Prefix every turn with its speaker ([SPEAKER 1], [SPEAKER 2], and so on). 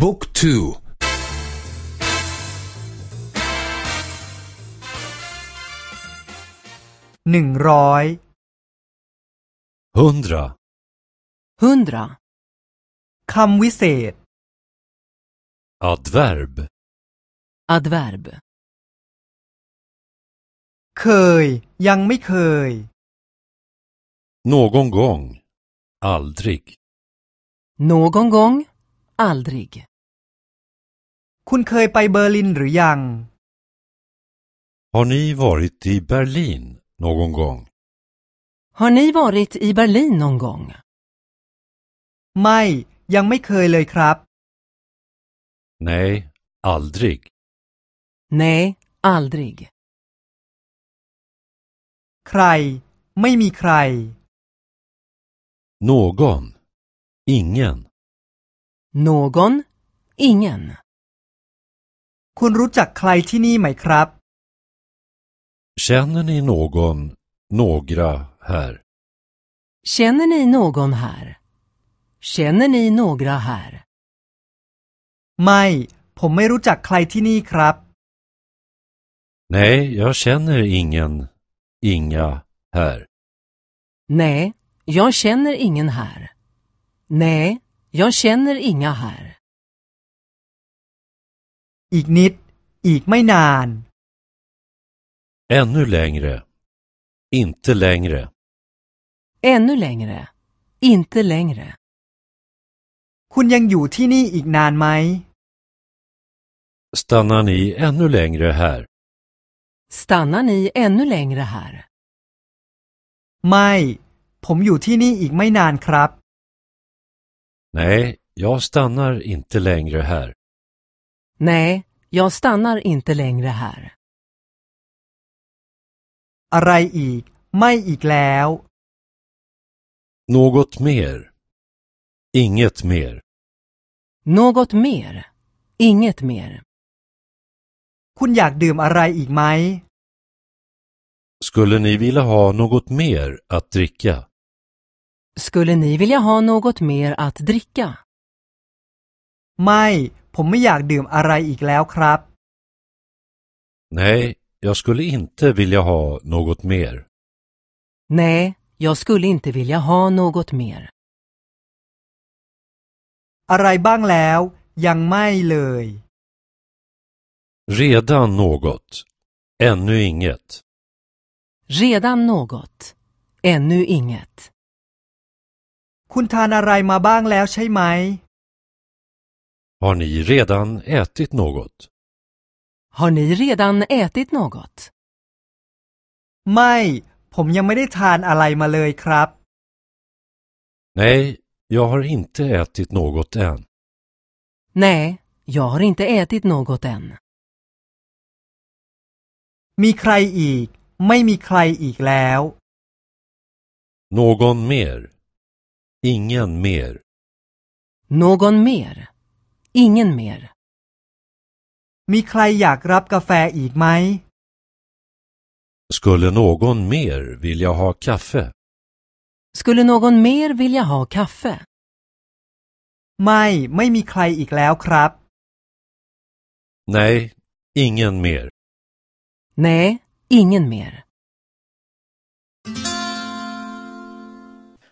[SPEAKER 1] บุ๊กทู
[SPEAKER 2] หนึ่งร้อย
[SPEAKER 1] hundra
[SPEAKER 3] hundra,
[SPEAKER 2] คำวิเศษ
[SPEAKER 1] adverb
[SPEAKER 3] adverb,
[SPEAKER 2] เคย ยังไม่เคย
[SPEAKER 1] någon gång aldrig
[SPEAKER 3] någon gång, aldrig.
[SPEAKER 2] คุณเคยไปเบอร์ลินหรือยัง
[SPEAKER 1] Har ni varit i Berlin någon gång?
[SPEAKER 3] Har ni varit i Berlin någon gång?
[SPEAKER 2] ไม่ ยังไม่เคยเลยครับ
[SPEAKER 1] Nej, aldrig.
[SPEAKER 3] Nej, aldrig.
[SPEAKER 2] ใคร ไม่มีใคร
[SPEAKER 1] Någon. Ingen.
[SPEAKER 3] Någon, ingen.
[SPEAKER 2] คุณรู้จักใครที่นี่ไหมครับ
[SPEAKER 1] Känner ni någon, några här?
[SPEAKER 3] Känner ni någon här? Känner ni några här?
[SPEAKER 2] ไม่ ผมไม่รู้จักใครที่นี่ครับ
[SPEAKER 1] Nej, jag känner ingen, inga här.
[SPEAKER 3] Nej, jag känner ingen här. Nej, jag känner inga här.
[SPEAKER 2] อีกนิด อีกไม่นาน
[SPEAKER 1] Ännu längre. Inte längre.
[SPEAKER 3] Ännu längre. Inte längre.
[SPEAKER 2] คุณยังอยู่ที่นี่อีกนานไหม
[SPEAKER 1] Stannar ni ännu längre här?
[SPEAKER 3] Stannar ni ännu längre här?
[SPEAKER 2] ไม่ ผมอยู่ที่นี่อีกไม่นานครับ
[SPEAKER 1] Nej, jag stannar inte längre här.
[SPEAKER 3] Nej, jag stannar inte längre här.
[SPEAKER 2] อะไรอีก ไม่อีกแล้ว
[SPEAKER 1] Något mer. Inget mer.
[SPEAKER 3] Något mer? Inget mer.
[SPEAKER 2] คุณอยากดื่มอะไรอีกไหม
[SPEAKER 1] Skulle ni vilja ha något mer att dricka?
[SPEAKER 3] Skulle ni vilja ha något mer att dricka?
[SPEAKER 2] ไม่ ผมไม่อยากดื่มอะไรอีกแล้วครับ
[SPEAKER 1] Nej, jag skulle inte vilja ha något mer.
[SPEAKER 3] Nej, jag skulle inte vilja ha något mer.
[SPEAKER 2] อะไรบ้างแล้ว ยังไม่เลย
[SPEAKER 1] Redan något. Ännu inget.
[SPEAKER 3] Redan något. Ännu inget.
[SPEAKER 2] คุณทานอะไรมาบ้างแล้วใช่ไหม
[SPEAKER 1] Har ni redan ätit något?
[SPEAKER 3] Har ni redan ätit något?
[SPEAKER 2] ไม่ ผมยังไม่ได้ทานอะไรมาเลยครับ
[SPEAKER 1] Nej, jag har inte ätit något än.
[SPEAKER 3] Nej, jag har inte ätit något än.
[SPEAKER 2] มีใครอีก ไม่มีใครอีกแล้ว
[SPEAKER 1] Någon mer? Ingen mer.
[SPEAKER 3] Någon mer? Ingen mer.
[SPEAKER 2] มีใครอยากรับกาแฟอีกไหม
[SPEAKER 1] Skulle någon mer vilja ha kaffe?
[SPEAKER 3] Skulle någon mer vilja ha kaffe?
[SPEAKER 2] ไม่ ไม่มีใครอีกแล้วครับ
[SPEAKER 1] Nej, ingen mer.
[SPEAKER 3] Nej, ingen mer.